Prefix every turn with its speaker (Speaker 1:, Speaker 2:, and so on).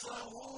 Speaker 1: نصفه